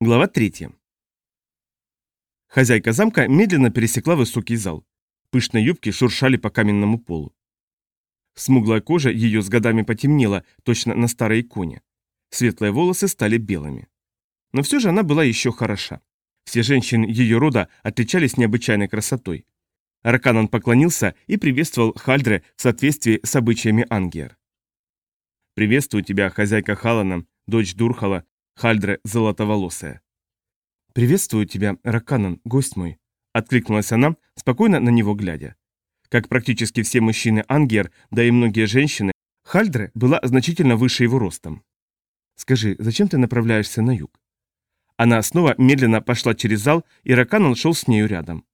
Глава 3. Хозяйка замка медленно пересекла высокий зал. Пышные юбки шуршали по каменному полу. Смуглая кожа ее с годами потемнела, точно на старой иконе. Светлые волосы стали белыми. Но все же она была еще хороша. Все женщины ее рода отличались необычайной красотой. Арканан поклонился и приветствовал Хальдре в соответствии с обычаями Ангер. «Приветствую тебя, хозяйка Халана, дочь Дурхала, Хальдре золотоволосая. «Приветствую тебя, Раканан, гость мой», — откликнулась она, спокойно на него глядя. Как практически все мужчины Ангер, да и многие женщины, Хальдре была значительно выше его ростом. «Скажи, зачем ты направляешься на юг?» Она снова медленно пошла через зал, и Раканан шел с нею рядом.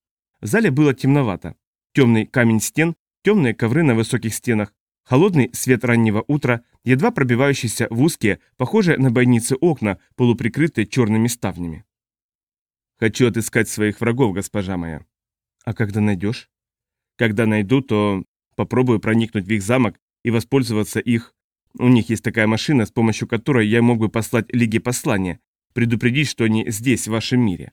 В зале было темновато. Темный камень стен, темные ковры на высоких стенах, Холодный свет раннего утра, едва пробивающийся в узкие, похожие на бойницы окна, полуприкрытые черными ставнями. «Хочу отыскать своих врагов, госпожа моя». «А когда найдешь?» «Когда найду, то попробую проникнуть в их замок и воспользоваться их. У них есть такая машина, с помощью которой я мог бы послать Лиге послания, предупредить, что они здесь, в вашем мире.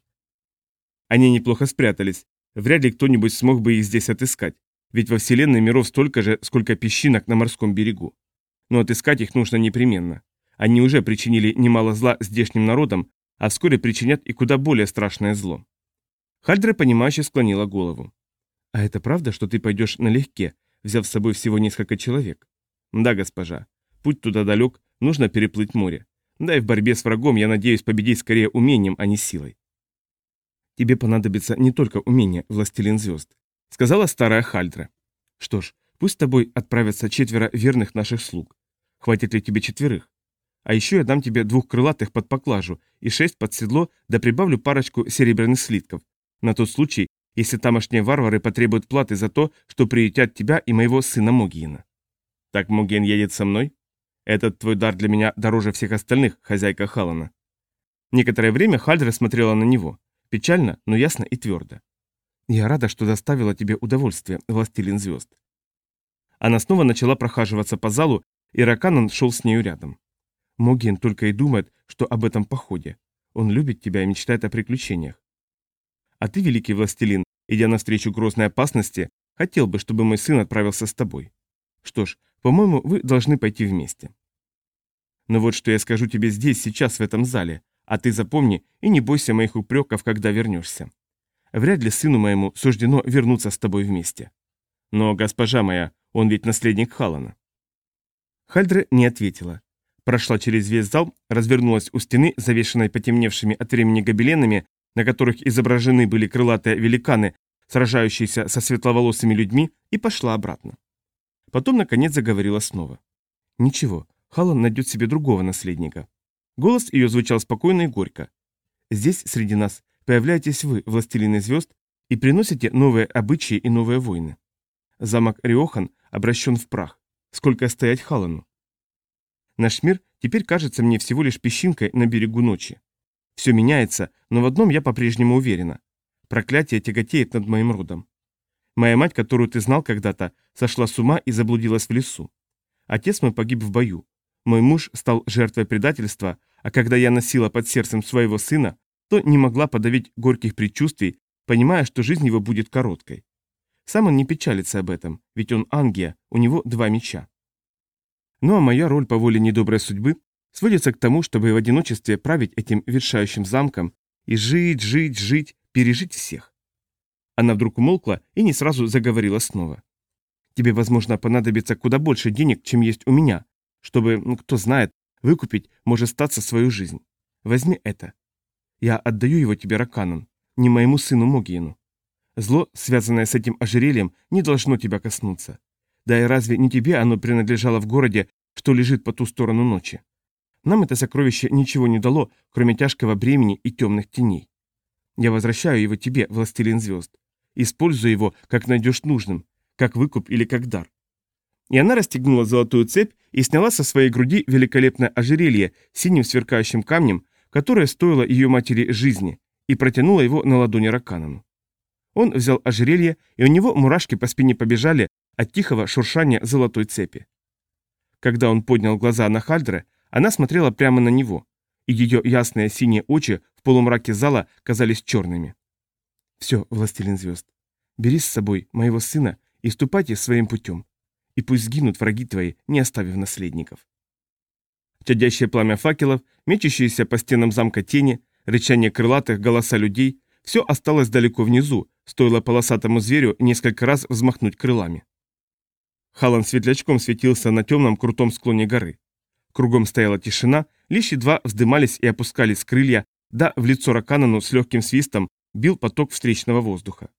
Они неплохо спрятались. Вряд ли кто-нибудь смог бы их здесь отыскать ведь во Вселенной миров столько же, сколько песчинок на морском берегу. Но отыскать их нужно непременно. Они уже причинили немало зла здешним народам, а вскоре причинят и куда более страшное зло. Хальдра, понимающе склонила голову. «А это правда, что ты пойдешь налегке, взяв с собой всего несколько человек?» «Да, госпожа. Путь туда далек, нужно переплыть море. Да и в борьбе с врагом я надеюсь победить скорее умением, а не силой». «Тебе понадобится не только умение, властелин звезд сказала старая Хальдра. Что ж, пусть с тобой отправятся четверо верных наших слуг. Хватит ли тебе четверых? А еще я дам тебе двух крылатых под поклажу и шесть под седло, да прибавлю парочку серебряных слитков. На тот случай, если тамошние варвары потребуют платы за то, что приютят тебя и моего сына Могиена. Так Могиен едет со мной? Этот твой дар для меня дороже всех остальных, хозяйка Халана. Некоторое время Хальдра смотрела на него. Печально, но ясно и твердо. Я рада, что доставила тебе удовольствие, властелин звезд. Она снова начала прохаживаться по залу, и Раканан шел с нею рядом. Могин только и думает, что об этом походе. Он любит тебя и мечтает о приключениях. А ты, великий властелин, идя навстречу грозной опасности, хотел бы, чтобы мой сын отправился с тобой. Что ж, по-моему, вы должны пойти вместе. Но вот что я скажу тебе здесь, сейчас, в этом зале, а ты запомни и не бойся моих упреков, когда вернешься. Вряд ли сыну моему суждено вернуться с тобой вместе. Но, госпожа моя, он ведь наследник Халана. Хальдра не ответила. Прошла через весь зал, развернулась у стены, завешенной потемневшими от времени гобеленами, на которых изображены были крылатые великаны, сражающиеся со светловолосыми людьми, и пошла обратно. Потом, наконец, заговорила снова. «Ничего, Халан найдет себе другого наследника». Голос ее звучал спокойно и горько. «Здесь, среди нас, Появляетесь вы, властелины звезд, и приносите новые обычаи и новые войны. Замок Риохан обращен в прах. Сколько стоять Халану? Наш мир теперь кажется мне всего лишь песчинкой на берегу ночи. Все меняется, но в одном я по-прежнему уверена. Проклятие тяготеет над моим родом. Моя мать, которую ты знал когда-то, сошла с ума и заблудилась в лесу. Отец мой погиб в бою. Мой муж стал жертвой предательства, а когда я носила под сердцем своего сына, то не могла подавить горьких предчувствий, понимая, что жизнь его будет короткой. Сам он не печалится об этом, ведь он ангия, у него два меча. Ну а моя роль по воле недоброй судьбы сводится к тому, чтобы в одиночестве править этим вершающим замком и жить, жить, жить, пережить всех. Она вдруг умолкла и не сразу заговорила снова. Тебе, возможно, понадобится куда больше денег, чем есть у меня, чтобы, ну, кто знает, выкупить, может статься свою жизнь. Возьми это. Я отдаю его тебе, Раканан, не моему сыну Могиену. Зло, связанное с этим ожерельем, не должно тебя коснуться. Да и разве не тебе оно принадлежало в городе, что лежит по ту сторону ночи? Нам это сокровище ничего не дало, кроме тяжкого бремени и темных теней. Я возвращаю его тебе, властелин звезд. Используй его, как найдешь нужным, как выкуп или как дар. И она расстегнула золотую цепь и сняла со своей груди великолепное ожерелье с синим сверкающим камнем, которое стоило ее матери жизни, и протянула его на ладони Раканану. Он взял ожерелье, и у него мурашки по спине побежали от тихого шуршания золотой цепи. Когда он поднял глаза на Хальдре, она смотрела прямо на него, и ее ясные синие очи в полумраке зала казались черными. «Все, властелин звезд, бери с собой моего сына и ступайте своим путем, и пусть сгинут враги твои, не оставив наследников». Чадящее пламя факелов, мечущиеся по стенам замка тени, рычание крылатых, голоса людей – все осталось далеко внизу, стоило полосатому зверю несколько раз взмахнуть крылами. Халан светлячком светился на темном крутом склоне горы. Кругом стояла тишина, лишь едва вздымались и опускались крылья, да в лицо Раканану с легким свистом бил поток встречного воздуха.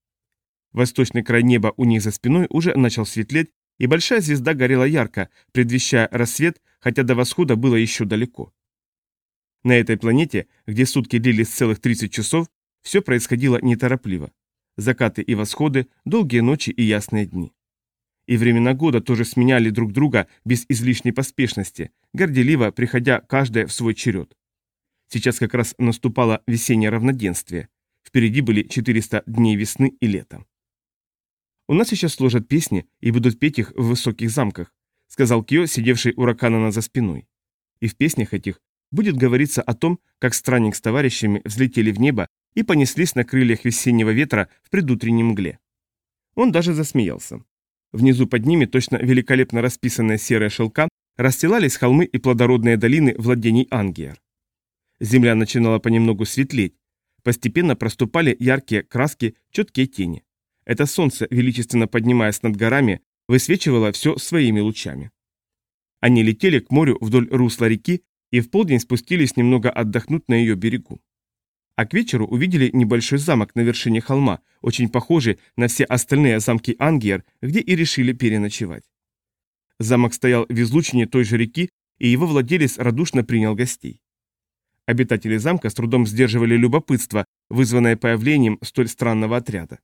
Восточный край неба у них за спиной уже начал светлеть, и большая звезда горела ярко, предвещая рассвет, хотя до восхода было еще далеко. На этой планете, где сутки длились целых 30 часов, все происходило неторопливо. Закаты и восходы, долгие ночи и ясные дни. И времена года тоже сменяли друг друга без излишней поспешности, горделиво приходя каждое в свой черед. Сейчас как раз наступало весеннее равноденствие. Впереди были 400 дней весны и лета. «У нас сейчас сложат песни и будут петь их в высоких замках», сказал Кио, сидевший у Раканана за спиной. И в песнях этих будет говориться о том, как странник с товарищами взлетели в небо и понеслись на крыльях весеннего ветра в предутреннем мгле. Он даже засмеялся. Внизу под ними, точно великолепно расписанная серая шелка, расстилались холмы и плодородные долины владений Ангиер. Земля начинала понемногу светлеть. Постепенно проступали яркие краски, четкие тени. Это солнце, величественно поднимаясь над горами, высвечивало все своими лучами. Они летели к морю вдоль русла реки и в полдень спустились немного отдохнуть на ее берегу. А к вечеру увидели небольшой замок на вершине холма, очень похожий на все остальные замки Ангиер, где и решили переночевать. Замок стоял в излучине той же реки, и его владелец радушно принял гостей. Обитатели замка с трудом сдерживали любопытство, вызванное появлением столь странного отряда.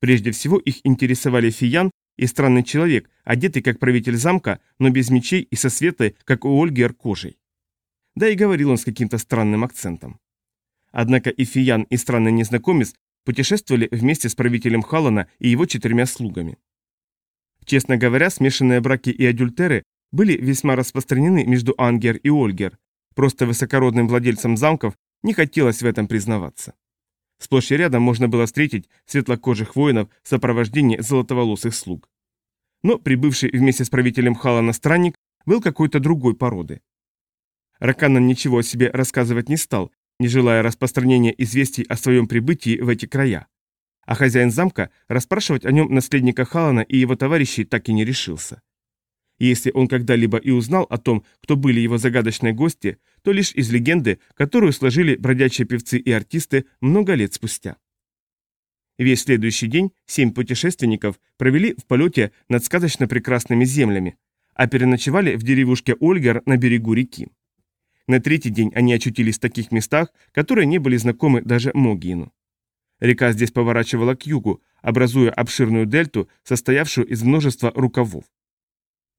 Прежде всего их интересовали Фиян и странный человек, одетый как правитель замка, но без мечей и со светлой, как у Ольги, кожей. Да и говорил он с каким-то странным акцентом. Однако и Фиян, и странный незнакомец путешествовали вместе с правителем Халана и его четырьмя слугами. Честно говоря, смешанные браки и адюльтеры были весьма распространены между Ангер и Ольгер, просто высокородным владельцам замков не хотелось в этом признаваться. Сплошь и рядом можно было встретить светлокожих воинов в сопровождении золотоволосых слуг. Но прибывший вместе с правителем Халана странник был какой-то другой породы. Раканан ничего о себе рассказывать не стал, не желая распространения известий о своем прибытии в эти края. А хозяин замка расспрашивать о нем наследника Халана и его товарищей так и не решился. Если он когда-либо и узнал о том, кто были его загадочные гости, то лишь из легенды, которую сложили бродячие певцы и артисты много лет спустя. Весь следующий день семь путешественников провели в полете над сказочно прекрасными землями, а переночевали в деревушке Ольгер на берегу реки. На третий день они очутились в таких местах, которые не были знакомы даже Могиину. Река здесь поворачивала к югу, образуя обширную дельту, состоявшую из множества рукавов.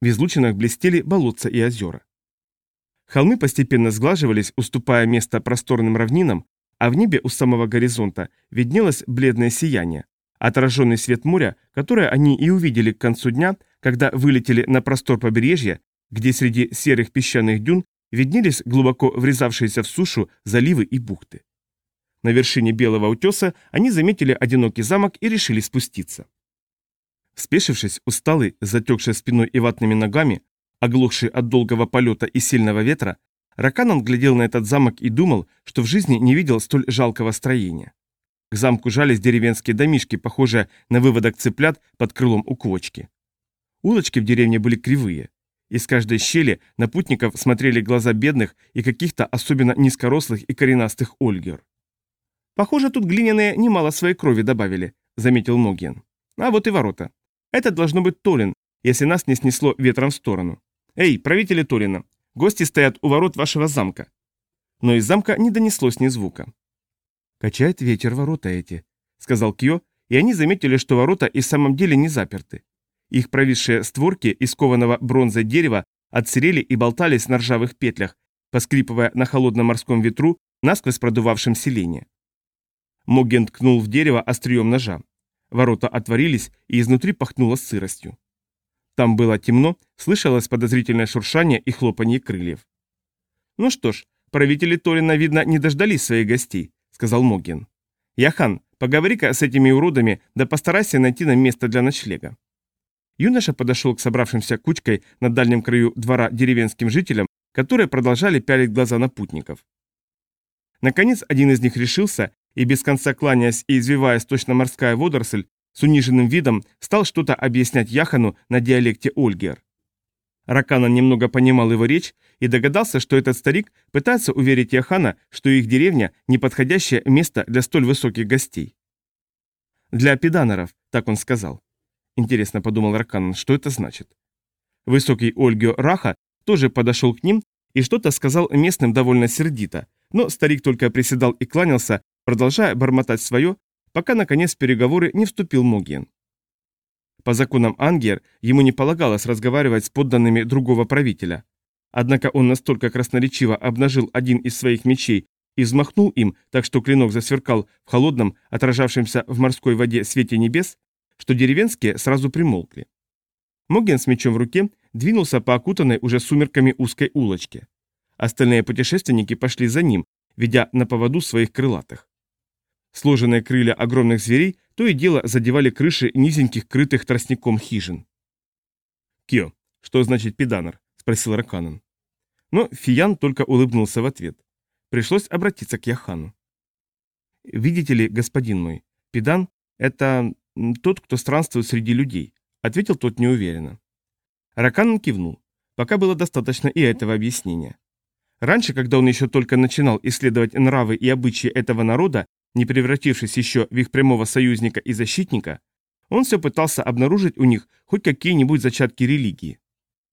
В излучинах блестели болотца и озера. Холмы постепенно сглаживались, уступая место просторным равнинам, а в небе у самого горизонта виднелось бледное сияние, отраженный свет моря, которое они и увидели к концу дня, когда вылетели на простор побережья, где среди серых песчаных дюн виднелись глубоко врезавшиеся в сушу заливы и бухты. На вершине белого утеса они заметили одинокий замок и решили спуститься. Спешившись, усталый, затекший спиной и ватными ногами, оглохший от долгого полета и сильного ветра, Раканан глядел на этот замок и думал, что в жизни не видел столь жалкого строения. К замку жались деревенские домишки, похожие на выводок цыплят под крылом у квочки. Улочки в деревне были кривые. Из каждой щели на путников смотрели глаза бедных и каких-то особенно низкорослых и коренастых ольгер. «Похоже, тут глиняные немало своей крови добавили», — заметил Могиен. «А вот и ворота. Это должно быть Толин, если нас не снесло ветром в сторону. Эй, правители Толина, гости стоят у ворот вашего замка». Но из замка не донеслось ни звука. «Качает ветер ворота эти», — сказал Кьо, и они заметили, что ворота и в самом деле не заперты. Их провисшие створки из кованого бронзой дерева отсырели и болтались на ржавых петлях, поскрипывая на холодном морском ветру, насквозь продувавшем селение. Могген ткнул в дерево острием ножа. Ворота отворились, и изнутри пахнуло сыростью. Там было темно, слышалось подозрительное шуршание и хлопанье крыльев. «Ну что ж, правители Торина, видно, не дождались своих гостей», — сказал Могин. «Яхан, поговори-ка с этими уродами, да постарайся найти нам место для ночлега». Юноша подошел к собравшимся кучкой на дальнем краю двора деревенским жителям, которые продолжали пялить глаза на путников. Наконец, один из них решился и, без конца кланяясь и извиваясь точно морская водоросль, с униженным видом стал что-то объяснять Яхану на диалекте Ольгер. Ракана немного понимал его речь и догадался, что этот старик пытается уверить Яхана, что их деревня – неподходящее место для столь высоких гостей. «Для педанеров», – так он сказал. Интересно, подумал Ракан, что это значит. Высокий Ольгио Раха тоже подошел к ним и что-то сказал местным довольно сердито, но старик только приседал и кланялся, продолжая бормотать свое, пока наконец в переговоры не вступил Могиен. По законам Ангер ему не полагалось разговаривать с подданными другого правителя. Однако он настолько красноречиво обнажил один из своих мечей и взмахнул им, так что клинок засверкал в холодном, отражавшемся в морской воде свете небес, что деревенские сразу примолкли. Моген с мечом в руке двинулся по окутанной уже сумерками узкой улочке. Остальные путешественники пошли за ним, ведя на поводу своих крылатых. Сложенные крылья огромных зверей то и дело задевали крыши низеньких крытых тростником хижин. «Кио, что значит педанер?» – спросил Раканан. Но Фиян только улыбнулся в ответ. Пришлось обратиться к Яхану. «Видите ли, господин мой, педан – это тот, кто странствует среди людей», – ответил тот неуверенно. Раканан кивнул. Пока было достаточно и этого объяснения. Раньше, когда он еще только начинал исследовать нравы и обычаи этого народа, не превратившись еще в их прямого союзника и защитника, он все пытался обнаружить у них хоть какие-нибудь зачатки религии.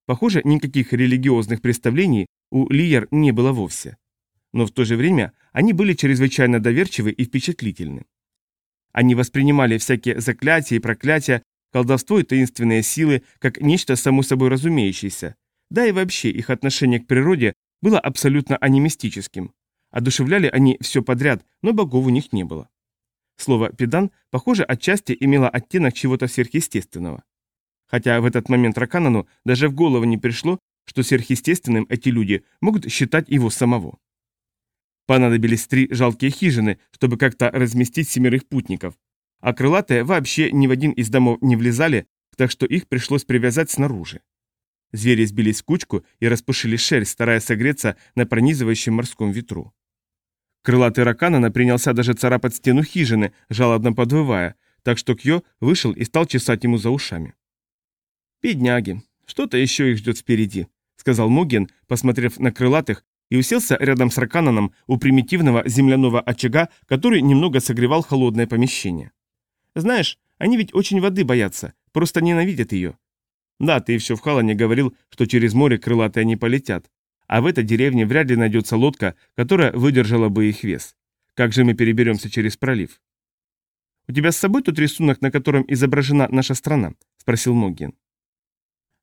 Похоже, никаких религиозных представлений у Лиер не было вовсе. Но в то же время они были чрезвычайно доверчивы и впечатлительны. Они воспринимали всякие заклятия и проклятия, колдовство и таинственные силы как нечто само собой разумеющееся, да и вообще их отношение к природе было абсолютно анимистическим. Одушевляли они все подряд, но богов у них не было. Слово «педан», похоже, отчасти имело оттенок чего-то сверхъестественного. Хотя в этот момент Раканану даже в голову не пришло, что сверхъестественным эти люди могут считать его самого. Понадобились три жалкие хижины, чтобы как-то разместить семерых путников, а крылатые вообще ни в один из домов не влезали, так что их пришлось привязать снаружи. Звери сбились в кучку и распушили шерсть, стараясь согреться на пронизывающем морском ветру. Крылатый Раканана принялся даже царапать стену хижины, жалобно подвывая, так что Кьо вышел и стал чесать ему за ушами. «Бедняги, что-то еще их ждет впереди», — сказал Моген, посмотрев на крылатых, и уселся рядом с Ракананом у примитивного земляного очага, который немного согревал холодное помещение. «Знаешь, они ведь очень воды боятся, просто ненавидят ее. Да, ты все в Халане говорил, что через море крылатые не полетят. А в этой деревне вряд ли найдется лодка, которая выдержала бы их вес. Как же мы переберемся через пролив? «У тебя с собой тот рисунок, на котором изображена наша страна?» – спросил Могин.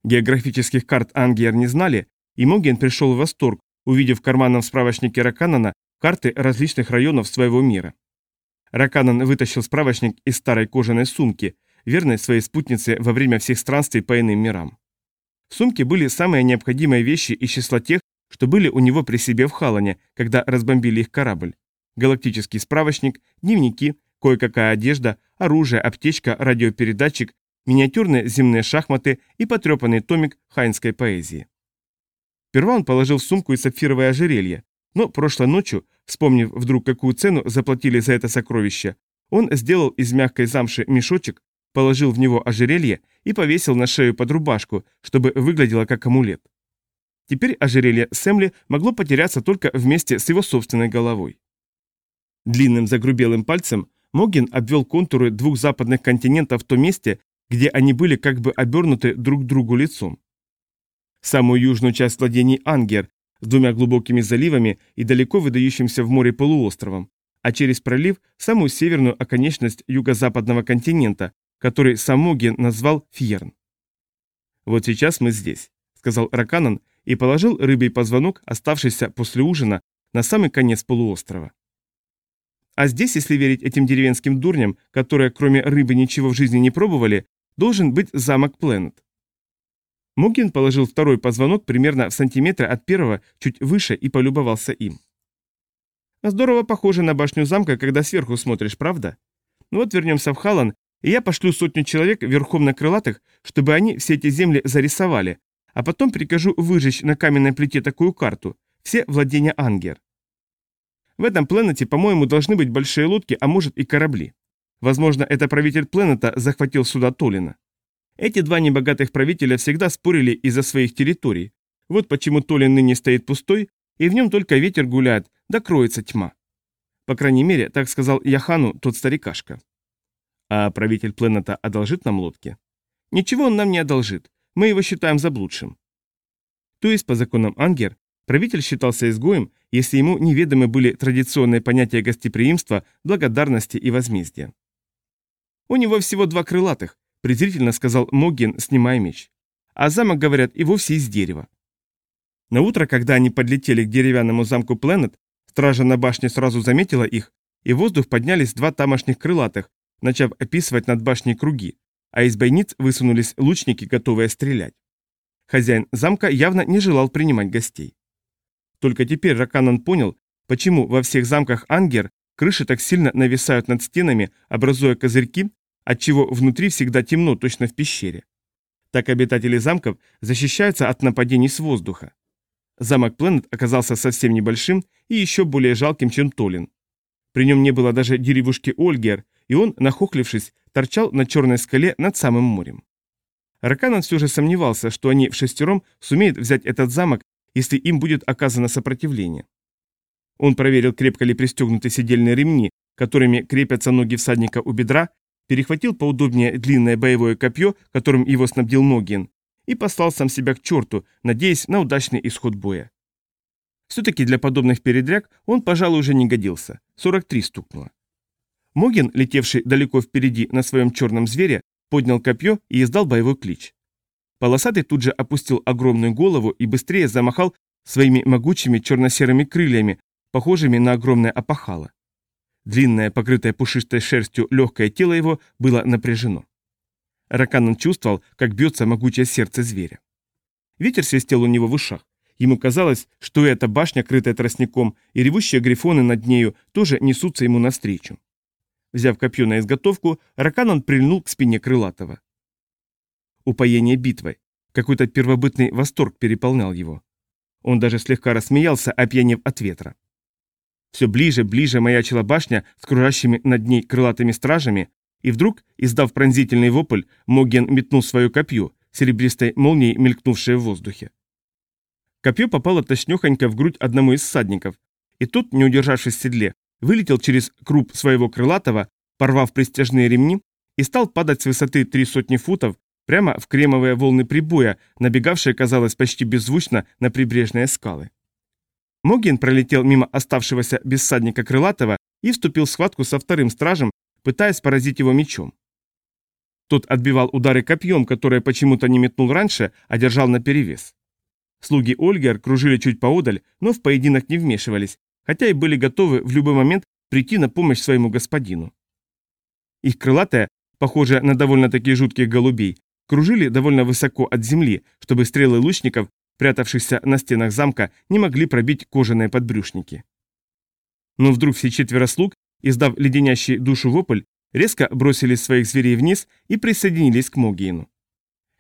Географических карт Ангиер не знали, и Могин пришел в восторг, увидев в карманном справочнике Раканана карты различных районов своего мира. Раканан вытащил справочник из старой кожаной сумки, верной своей спутнице во время всех странствий по иным мирам. В сумке были самые необходимые вещи из числа тех, что были у него при себе в Халане, когда разбомбили их корабль. Галактический справочник, дневники, кое-какая одежда, оружие, аптечка, радиопередатчик, миниатюрные земные шахматы и потрепанный томик хайнской поэзии. Сперва он положил в сумку и сапфировое ожерелье, но прошлой ночью, вспомнив вдруг, какую цену заплатили за это сокровище, он сделал из мягкой замши мешочек, положил в него ожерелье и повесил на шею под рубашку, чтобы выглядело как амулет. Теперь ожерелье Сэмли могло потеряться только вместе с его собственной головой. Длинным загрубелым пальцем Могин обвел контуры двух западных континентов в том месте, где они были как бы обернуты друг другу лицом. Самую южную часть владений Ангер с двумя глубокими заливами и далеко выдающимся в море полуостровом, а через пролив самую северную оконечность юго-западного континента, который сам Моги назвал Фьерн. «Вот сейчас мы здесь», — сказал Раканан и положил рыбий позвонок, оставшийся после ужина, на самый конец полуострова. А здесь, если верить этим деревенским дурням, которые кроме рыбы ничего в жизни не пробовали, должен быть замок Пленет. Мугин положил второй позвонок примерно в сантиметре от первого, чуть выше, и полюбовался им. Здорово похоже на башню замка, когда сверху смотришь, правда? Ну вот вернемся в Халан, и я пошлю сотню человек верхом на крылатых, чтобы они все эти земли зарисовали, а потом прикажу выжечь на каменной плите такую карту, все владения Ангер. В этом планете, по-моему, должны быть большие лодки, а может и корабли. Возможно, это правитель планета захватил суда Толина. Эти два небогатых правителя всегда спорили из-за своих территорий. Вот почему Толин ныне стоит пустой, и в нем только ветер гуляет, да кроется тьма. По крайней мере, так сказал Яхану тот старикашка. А правитель планета одолжит нам лодки? Ничего он нам не одолжит, мы его считаем заблудшим. То есть, по законам Ангер, правитель считался изгоем, если ему неведомы были традиционные понятия гостеприимства, благодарности и возмездия. У него всего два крылатых, презрительно сказал Могин, снимая меч. А замок, говорят, и вовсе из дерева. На утро, когда они подлетели к деревянному замку Пленет, стража на башне сразу заметила их, и в воздух поднялись два тамошних крылатых, начав описывать над башней круги, а из бойниц высунулись лучники, готовые стрелять. Хозяин замка явно не желал принимать гостей. Только теперь Раканан понял, почему во всех замках Ангер крыши так сильно нависают над стенами, образуя козырьки, отчего внутри всегда темно, точно в пещере. Так обитатели замков защищаются от нападений с воздуха. Замок Пленет оказался совсем небольшим и еще более жалким, чем Толин. При нем не было даже деревушки Ольгер, и он, нахохлившись, торчал на черной скале над самым морем. Раканан все же сомневался, что они в шестером сумеют взять этот замок, если им будет оказано сопротивление. Он проверил, крепко ли пристегнуты седельные ремни, которыми крепятся ноги всадника у бедра, перехватил поудобнее длинное боевое копье, которым его снабдил Могин, и послал сам себя к черту, надеясь на удачный исход боя. Все-таки для подобных передряг он, пожалуй, уже не годился. 43 стукнуло. Могин, летевший далеко впереди на своем черном звере, поднял копье и издал боевой клич. Полосатый тут же опустил огромную голову и быстрее замахал своими могучими черно-серыми крыльями, похожими на огромное опахало. Длинное, покрытое пушистой шерстью легкое тело его было напряжено. Раканан чувствовал, как бьется могучее сердце зверя. Ветер свистел у него в ушах. Ему казалось, что эта башня, крытая тростником, и ревущие грифоны над нею тоже несутся ему навстречу. Взяв копье на изготовку, Раканан прильнул к спине крылатого. Упоение битвой. Какой-то первобытный восторг переполнял его. Он даже слегка рассмеялся, опьянев от ветра. Все ближе, ближе маячила башня с кружащими над ней крылатыми стражами, и вдруг, издав пронзительный вопль, Моген метнул свое копье, серебристой молнией мелькнувшее в воздухе. Копье попало точнёхонько в грудь одному из всадников, и тот, не удержавшись в седле, вылетел через круп своего крылатого, порвав пристяжные ремни, и стал падать с высоты три сотни футов прямо в кремовые волны прибоя, набегавшие, казалось, почти беззвучно на прибрежные скалы. Могин пролетел мимо оставшегося без всадника крылатого и вступил в схватку со вторым стражем, пытаясь поразить его мечом. Тот отбивал удары копьем, которое почему-то не метнул раньше, а держал наперевес. Слуги Ольгер кружили чуть поодаль, но в поединок не вмешивались, хотя и были готовы в любой момент прийти на помощь своему господину. Их крылатая, похожая на довольно-таки жутких голубей, кружили довольно высоко от земли, чтобы стрелы лучников, прятавшихся на стенах замка, не могли пробить кожаные подбрюшники. Но вдруг все четверо слуг издав леденящий душу вопль, резко бросили своих зверей вниз и присоединились к Могиину.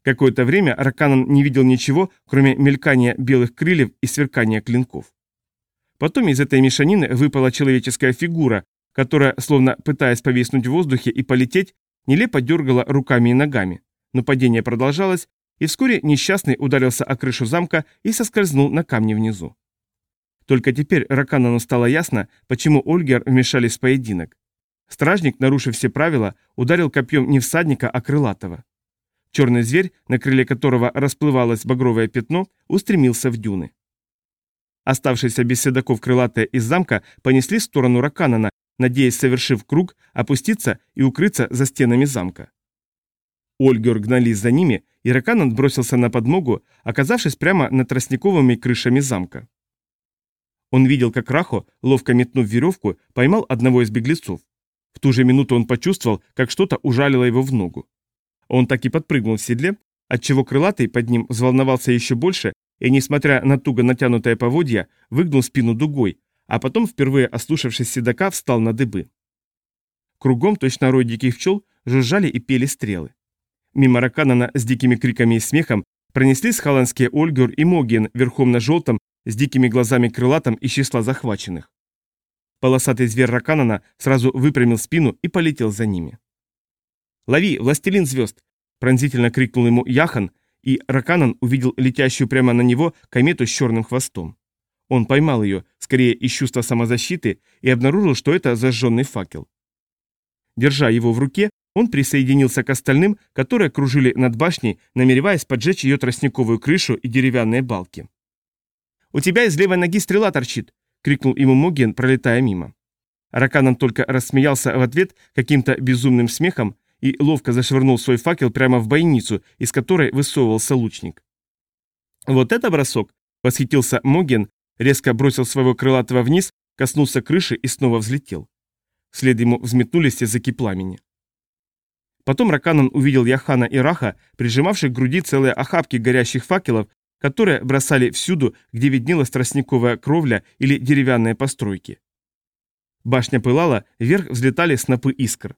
Какое-то время Раканан не видел ничего, кроме мелькания белых крыльев и сверкания клинков. Потом из этой мешанины выпала человеческая фигура, которая, словно пытаясь повиснуть в воздухе и полететь, нелепо дергала руками и ногами. Но падение продолжалось, и вскоре несчастный ударился о крышу замка и соскользнул на камни внизу. Только теперь Раканану стало ясно, почему Ольгер вмешались в поединок. Стражник, нарушив все правила, ударил копьем не всадника, а крылатого. Черный зверь, на крыле которого расплывалось багровое пятно, устремился в дюны. Оставшиеся без седаков крылатые из замка понесли в сторону Раканана, надеясь, совершив круг, опуститься и укрыться за стенами замка. Ольгер гнались за ними, и Раканан бросился на подмогу, оказавшись прямо над тростниковыми крышами замка. Он видел, как Рахо, ловко метнув веревку, поймал одного из беглецов. В ту же минуту он почувствовал, как что-то ужалило его в ногу. Он так и подпрыгнул в седле, отчего крылатый под ним взволновался еще больше и, несмотря на туго натянутое поводья, выгнул спину дугой, а потом, впервые ослушавшись седока, встал на дыбы. Кругом, точно рой диких пчел, жужжали и пели стрелы. Мимо Раканана с дикими криками и смехом пронеслись холландские Ольгер и Моген верхом на желтом, с дикими глазами крылатом из числа захваченных. Полосатый зверь Раканана сразу выпрямил спину и полетел за ними. «Лови, властелин звезд!» – пронзительно крикнул ему Яхан, и Раканан увидел летящую прямо на него комету с черным хвостом. Он поймал ее, скорее из чувства самозащиты, и обнаружил, что это зажженный факел. Держа его в руке, он присоединился к остальным, которые кружили над башней, намереваясь поджечь ее тростниковую крышу и деревянные балки. «У тебя из левой ноги стрела торчит!» — крикнул ему Моген, пролетая мимо. Раканан только рассмеялся в ответ каким-то безумным смехом и ловко зашвырнул свой факел прямо в бойницу, из которой высовывался лучник. «Вот это бросок!» — восхитился Моген, резко бросил своего крылатого вниз, коснулся крыши и снова взлетел. Вслед ему взметнулись языки пламени. Потом Раканан увидел Яхана и Раха, прижимавших к груди целые охапки горящих факелов, которые бросали всюду, где виднелась тростниковая кровля или деревянные постройки. Башня пылала, вверх взлетали снопы искр.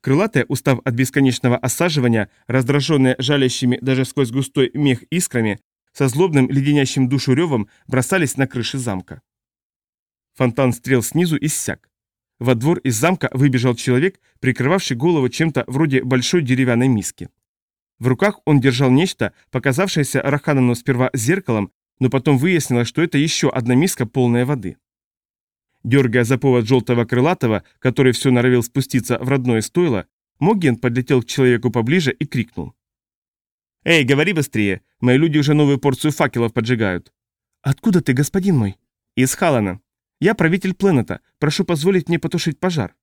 Крылатые, устав от бесконечного осаживания, раздраженные жалящими даже сквозь густой мех искрами, со злобным леденящим душу ревом бросались на крыши замка. Фонтан стрел снизу иссяк. Во двор из замка выбежал человек, прикрывавший голову чем-то вроде большой деревянной миски. В руках он держал нечто, показавшееся Раханану сперва зеркалом, но потом выяснилось, что это еще одна миска, полная воды. Дергая за повод желтого крылатого, который все норовил спуститься в родное стойло, Моген подлетел к человеку поближе и крикнул. «Эй, говори быстрее! Мои люди уже новую порцию факелов поджигают!» «Откуда ты, господин мой?» «Из Халана. Я правитель Пленета. Прошу позволить мне потушить пожар».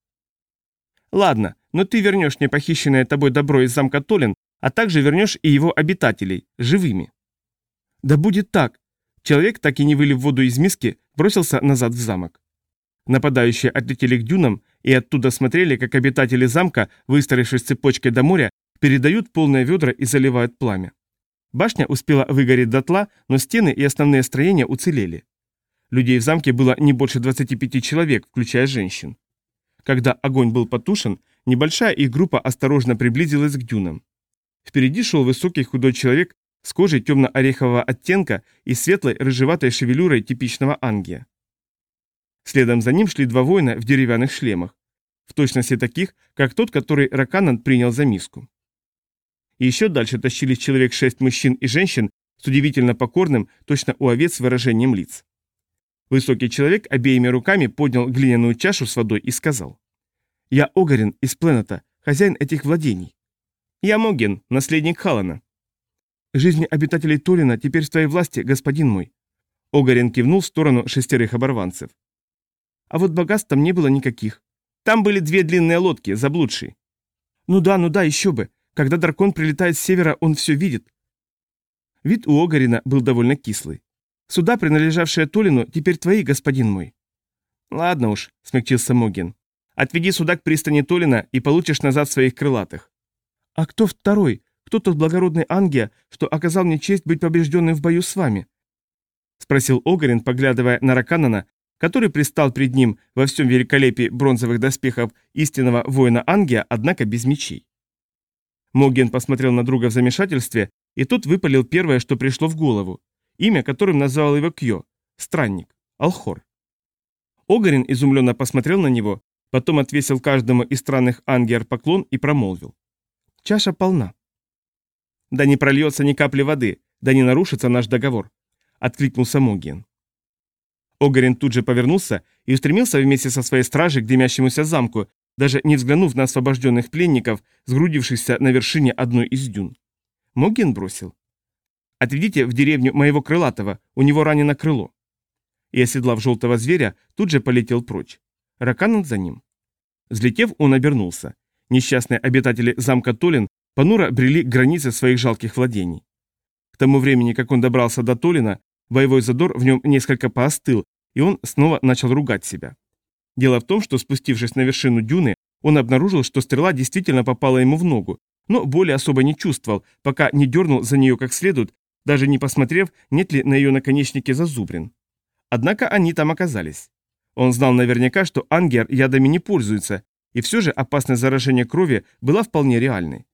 «Ладно, но ты вернешь мне похищенное тобой добро из замка Толин, а также вернешь и его обитателей, живыми». «Да будет так!» Человек, так и не вылив воду из миски, бросился назад в замок. Нападающие отлетели к дюнам и оттуда смотрели, как обитатели замка, выстроившись цепочкой до моря, передают полные ведра и заливают пламя. Башня успела выгореть дотла, но стены и основные строения уцелели. Людей в замке было не больше 25 человек, включая женщин. Когда огонь был потушен, небольшая их группа осторожно приблизилась к дюнам. Впереди шел высокий худой человек с кожей темно-орехового оттенка и светлой рыжеватой шевелюрой типичного ангия. Следом за ним шли два воина в деревянных шлемах, в точности таких, как тот, который Раканан принял за миску. Еще дальше тащились человек шесть мужчин и женщин с удивительно покорным, точно у овец выражением лиц. Высокий человек обеими руками поднял глиняную чашу с водой и сказал. «Я Огарин из Пленета, хозяин этих владений». «Я Моген, наследник Халана». «Жизни обитателей Толина теперь в твоей власти, господин мой». Огарин кивнул в сторону шестерых оборванцев. «А вот богатств там не было никаких. Там были две длинные лодки, заблудшие». «Ну да, ну да, еще бы. Когда дракон прилетает с севера, он все видит». Вид у Огарина был довольно кислый. Суда, принадлежавшие Толину, теперь твои, господин мой». «Ладно уж», — смягчился Могин. «Отведи суда к пристани Толина и получишь назад своих крылатых». «А кто второй? Кто тот благородный Ангия, что оказал мне честь быть побежденным в бою с вами?» — спросил Огарин, поглядывая на Раканана, который пристал пред ним во всем великолепии бронзовых доспехов истинного воина Ангия, однако без мечей. Моген посмотрел на друга в замешательстве, и тот выпалил первое, что пришло в голову имя, которым назвал его Кьо, странник, Алхор. Огарин изумленно посмотрел на него, потом отвесил каждому из странных ангер поклон и промолвил. Чаша полна. Да не прольется ни капли воды, да не нарушится наш договор, откликнулся Могиен. Огарин тут же повернулся и устремился вместе со своей стражей к дымящемуся замку, даже не взглянув на освобожденных пленников, сгрудившихся на вершине одной из дюн. Могин бросил. Отведите в деревню моего крылатого, у него ранено крыло». И, оседлав желтого зверя, тут же полетел прочь. Раканан за ним. Взлетев, он обернулся. Несчастные обитатели замка Толин понуро брели к границе своих жалких владений. К тому времени, как он добрался до Толина, боевой задор в нем несколько поостыл, и он снова начал ругать себя. Дело в том, что спустившись на вершину дюны, он обнаружил, что стрела действительно попала ему в ногу, но боли особо не чувствовал, пока не дернул за нее как следует даже не посмотрев, нет ли на ее наконечнике зазубрин. Однако они там оказались. Он знал наверняка, что ангер ядами не пользуется, и все же опасность заражения крови была вполне реальной.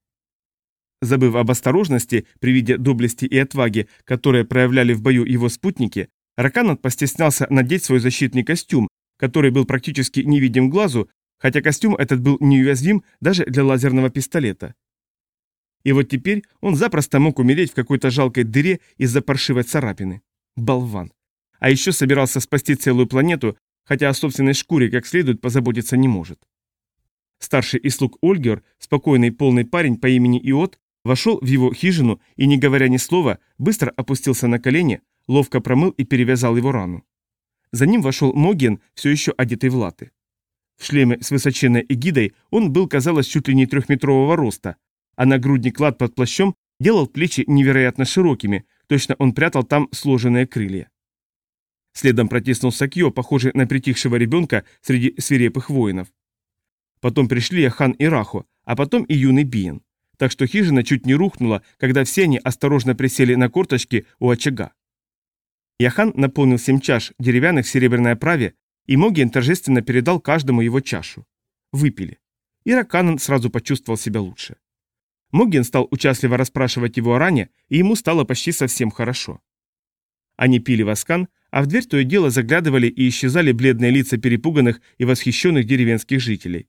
Забыв об осторожности при виде доблести и отваги, которые проявляли в бою его спутники, Раканат постеснялся надеть свой защитный костюм, который был практически невидим глазу, хотя костюм этот был неуязвим даже для лазерного пистолета. И вот теперь он запросто мог умереть в какой-то жалкой дыре из-за паршивой царапины. Болван. А еще собирался спасти целую планету, хотя о собственной шкуре как следует позаботиться не может. Старший из слуг Ольгер, спокойный полный парень по имени Иот, вошел в его хижину и, не говоря ни слова, быстро опустился на колени, ловко промыл и перевязал его рану. За ним вошел Моген, все еще одетый в латы. В шлеме с высоченной эгидой он был, казалось, чуть ли не трехметрового роста, а нагрудник лад под плащом делал плечи невероятно широкими, точно он прятал там сложенные крылья. Следом протиснулся Кьо, похожий на притихшего ребенка среди свирепых воинов. Потом пришли Ахан и Рахо, а потом и юный Биен. Так что хижина чуть не рухнула, когда все они осторожно присели на корточки у очага. Яхан наполнил семь чаш деревянных в серебряной оправе, и Могиен торжественно передал каждому его чашу. Выпили. И Раканан сразу почувствовал себя лучше. Могин стал участливо расспрашивать его о ране, и ему стало почти совсем хорошо. Они пили воскан, а в дверь то и дело заглядывали и исчезали бледные лица перепуганных и восхищенных деревенских жителей.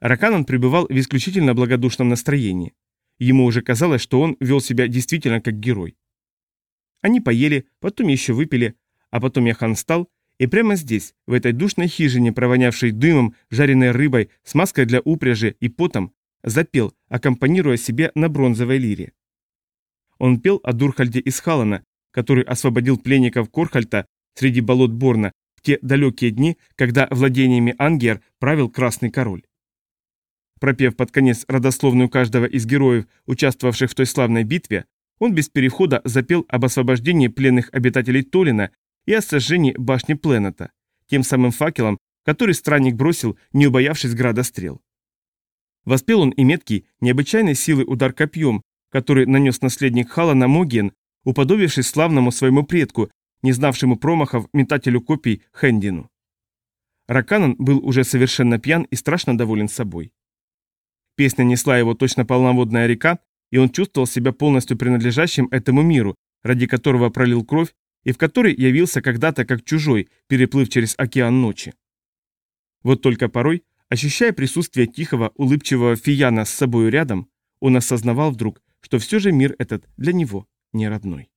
Раканан пребывал в исключительно благодушном настроении. Ему уже казалось, что он вел себя действительно как герой. Они поели, потом еще выпили, а потом Яхан встал, и прямо здесь, в этой душной хижине, провонявшей дымом, жареной рыбой, смазкой для упряжи и потом, запел, аккомпанируя себе на бронзовой лире. Он пел о Дурхальде из Халана, который освободил пленников Корхальта среди болот Борна в те далекие дни, когда владениями Ангер правил Красный Король. Пропев под конец родословную каждого из героев, участвовавших в той славной битве, он без перехода запел об освобождении пленных обитателей Толина и о сожжении башни Пленета, тем самым факелом, который странник бросил, не убоявшись града стрел. Воспел он и меткий, необычайной силы удар копьем, который нанес наследник Хала на Могиен, уподобившись славному своему предку, не знавшему промахов метателю копий Хендину. Раканан был уже совершенно пьян и страшно доволен собой. Песня несла его точно полноводная река, и он чувствовал себя полностью принадлежащим этому миру, ради которого пролил кровь и в который явился когда-то как чужой, переплыв через океан ночи. Вот только порой Ощущая присутствие тихого, улыбчивого Фияна с собою рядом, он осознавал вдруг, что все же мир этот для него не родной.